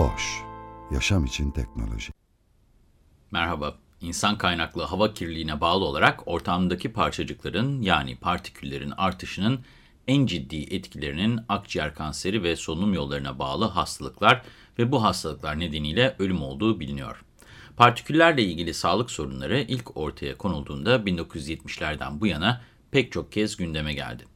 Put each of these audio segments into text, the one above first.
Boş, yaşam için teknoloji. Merhaba, insan kaynaklı hava kirliliğine bağlı olarak ortamdaki parçacıkların yani partiküllerin artışının en ciddi etkilerinin akciğer kanseri ve solunum yollarına bağlı hastalıklar ve bu hastalıklar nedeniyle ölüm olduğu biliniyor. Partiküllerle ilgili sağlık sorunları ilk ortaya konulduğunda 1970'lerden bu yana pek çok kez gündeme geldi.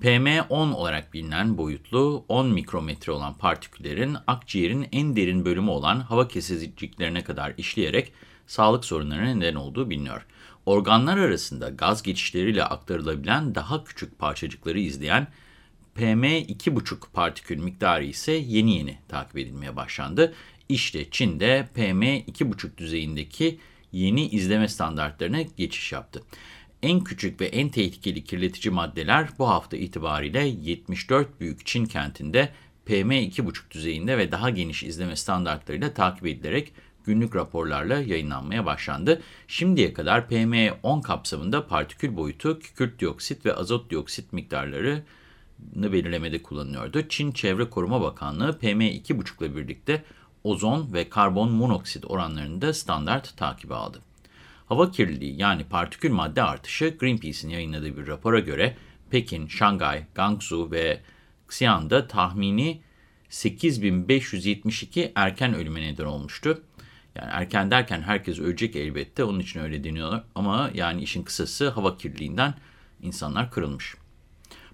PM10 olarak bilinen boyutlu 10 mikrometre olan partiküllerin akciğerin en derin bölümü olan hava kesiciklerine kadar işleyerek sağlık sorunlarına neden olduğu biliniyor. Organlar arasında gaz geçişleriyle aktarılabilen daha küçük parçacıkları izleyen PM2,5 partikül miktarı ise yeni yeni takip edilmeye başlandı. İşte Çin'de PM2,5 düzeyindeki yeni izleme standartlarına geçiş yaptı. En küçük ve en tehlikeli kirletici maddeler bu hafta itibariyle 74 büyük Çin kentinde PM2,5 düzeyinde ve daha geniş izleme standartlarıyla takip edilerek günlük raporlarla yayınlanmaya başlandı. Şimdiye kadar PM10 kapsamında partikül boyutu, kükürt dioksit ve azot dioksit miktarları belirlemede kullanılıyordu. Çin Çevre Koruma Bakanlığı PM2,5 ile birlikte ozon ve karbon monoksit oranlarını da standart takibi aldı. Hava kirliliği yani partikül madde artışı Greenpeace'in yayınladığı bir rapora göre Pekin, Şangay, Gangsu ve Xi'an'da tahmini 8572 erken ölüme neden olmuştu. Yani erken derken herkes ölecek elbette onun için öyle deniyor ama yani işin kısası hava kirliliğinden insanlar kırılmış.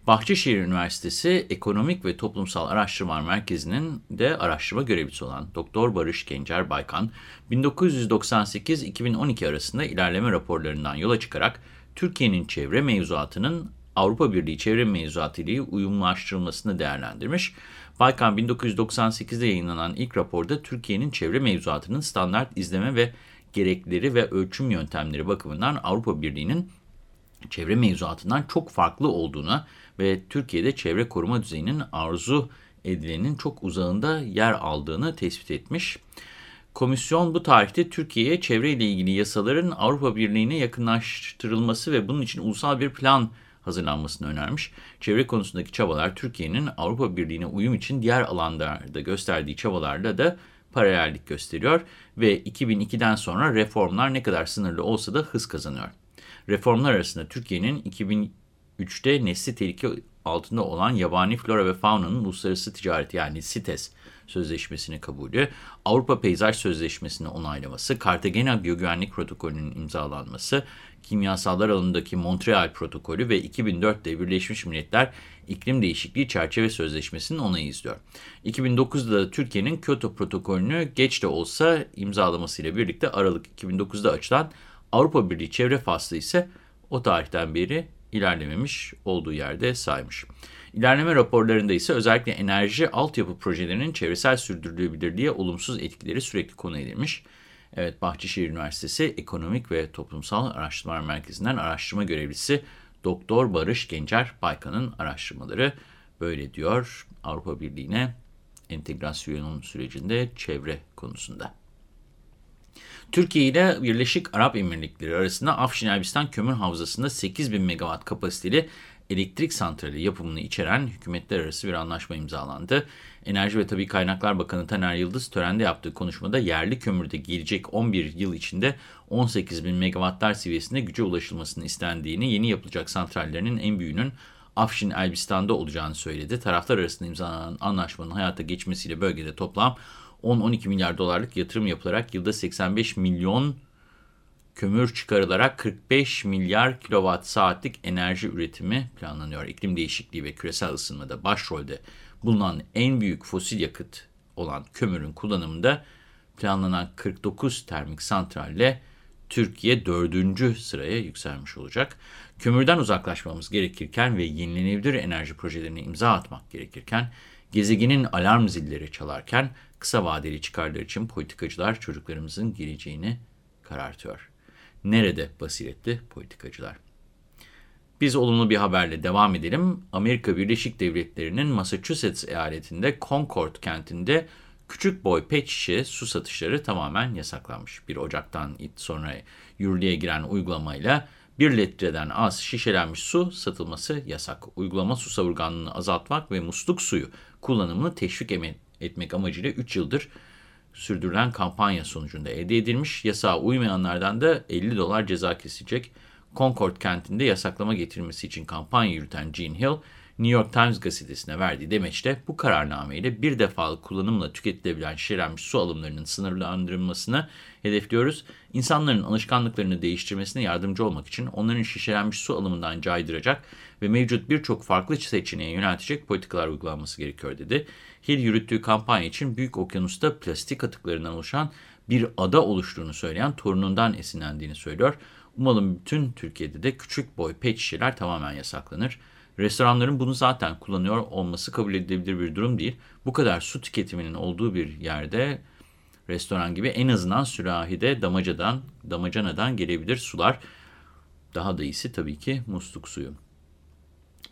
Bahçeşehir Üniversitesi Ekonomik ve Toplumsal Araştırmalar Merkezi'nin de araştırma görevlisi olan Doktor Barış Gencer Baykan, 1998-2012 arasında ilerleme raporlarından yola çıkarak Türkiye'nin çevre mevzuatının Avrupa Birliği çevre mevzuatı ile uyumlaştırılmasını değerlendirmiş. Baykan 1998'de yayınlanan ilk raporda Türkiye'nin çevre mevzuatının standart izleme ve gerekleri ve ölçüm yöntemleri bakımından Avrupa Birliği'nin çevre mevzuatından çok farklı olduğuna ve Türkiye'de çevre koruma düzeyinin arzu edilenin çok uzağında yer aldığını tespit etmiş. Komisyon bu tarihte Türkiye'ye çevre ile ilgili yasaların Avrupa Birliği'ne yakınlaştırılması ve bunun için ulusal bir plan hazırlanmasını önermiş. Çevre konusundaki çabalar Türkiye'nin Avrupa Birliği'ne uyum için diğer alanlarda gösterdiği çabalarla da paralellik gösteriyor ve 2002'den sonra reformlar ne kadar sınırlı olsa da hız kazanıyor. Reformlar arasında Türkiye'nin 2003'te nesli tehlike altında olan yabani flora ve faunanın uluslararası ticareti yani CITES sözleşmesini kabulü, Avrupa Peyzaj Sözleşmesi'ni onaylaması, Kartagena Biyogüvenlik Protokolü'nün imzalanması, kimyasallar alanındaki Montreal Protokolü ve 2004'te Birleşmiş Milletler İklim Değişikliği Çerçeve Sözleşmesi'nin onayı izliyor. 2009'da da Türkiye'nin Kyoto Protokolü'nü geç de olsa imzalamasıyla birlikte Aralık 2009'da açılan Avrupa Birliği çevre faslı ise o tarihten beri ilerlememiş olduğu yerde saymış. İlerleme raporlarında ise özellikle enerji altyapı projelerinin çevresel sürdürülebilirliğe olumsuz etkileri sürekli konu edilmiş. Evet, Bahçeşehir Üniversitesi Ekonomik ve Toplumsal Araştırmalar Merkezi'nden araştırma görevlisi Doktor Barış Gencer Baykan'ın araştırmaları böyle diyor Avrupa Birliği'ne entegrasyon sürecinde çevre konusunda. Türkiye ile Birleşik Arap Emirlikleri arasında Afşin Elbistan Kömür Havzası'nda 8000 megawatt kapasiteli elektrik santrali yapımını içeren hükümetler arası bir anlaşma imzalandı. Enerji ve Tabi Kaynaklar Bakanı Taner Yıldız törende yaptığı konuşmada yerli kömürde gelecek 11 yıl içinde 18 bin megawattlar seviyesinde güce ulaşılmasını istendiğini, yeni yapılacak santrallerinin en büyüğünün Afşin Elbistan'da olacağını söyledi. Taraflar arasında imzalanan anlaşmanın hayata geçmesiyle bölgede toplam 10-12 milyar dolarlık yatırım yapılarak yılda 85 milyon kömür çıkarılarak 45 milyar kilowatt saatlik enerji üretimi planlanıyor. İklim değişikliği ve küresel ısınmada başrolde bulunan en büyük fosil yakıt olan kömürün kullanımında planlanan 49 termik santralle Türkiye dördüncü sıraya yükselmiş olacak. Kömürden uzaklaşmamız gerekirken ve yenilenebilir enerji projelerine imza atmak gerekirken, gezegenin alarm zilleri çalarken kısa vadeli çıkarlar için politikacılar çocuklarımızın geleceğini karartıyor. Nerede basiretli politikacılar? Biz olumlu bir haberle devam edelim. Amerika Birleşik Devletleri'nin Massachusetts eyaletinde Concord kentinde küçük boy pet şişe su satışları tamamen yasaklanmış. 1 Ocak'tan sonra yürürlüğe giren uygulamayla 1 litreden az şişelenmiş su satılması yasak. Uygulama su savurganlığını azaltmak ve musluk suyu kullanımını teşvik etmek amacıyla 3 yıldır sürdürülen kampanya sonucunda elde edilmiş. Yasağa uymayanlardan da 50 dolar ceza kesilecek. Concord kentinde yasaklama getirilmesi için kampanya yürüten Gene Hill, New York Times gazetesine verdiği demeçte bu kararnameyle bir defalık kullanımla tüketilebilen şişelenmiş su alımlarının sınırlandırılmasını hedefliyoruz. İnsanların alışkanlıklarını değiştirmesine yardımcı olmak için onların şişelenmiş su alımından caydıracak ve mevcut birçok farklı seçeneğe yöneltecek politikalar uygulanması gerekiyor dedi. Hill yürüttüğü kampanya için Büyük Okyanus'ta plastik atıklarından oluşan bir ada oluştuğunu söyleyen torunundan esinlendiğini söylüyor. Umalım bütün Türkiye'de de küçük boy pet şişeler tamamen yasaklanır. Restoranların bunu zaten kullanıyor olması kabul edilebilir bir durum değil. Bu kadar su tüketiminin olduğu bir yerde restoran gibi en azından sürahide damacadan, damacanadan gelebilir sular. Daha da iyisi tabii ki musluk suyu.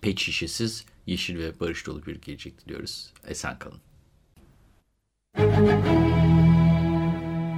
Pet şişesiz, yeşil ve barış dolu bir gelecek diliyoruz. Esen kalın.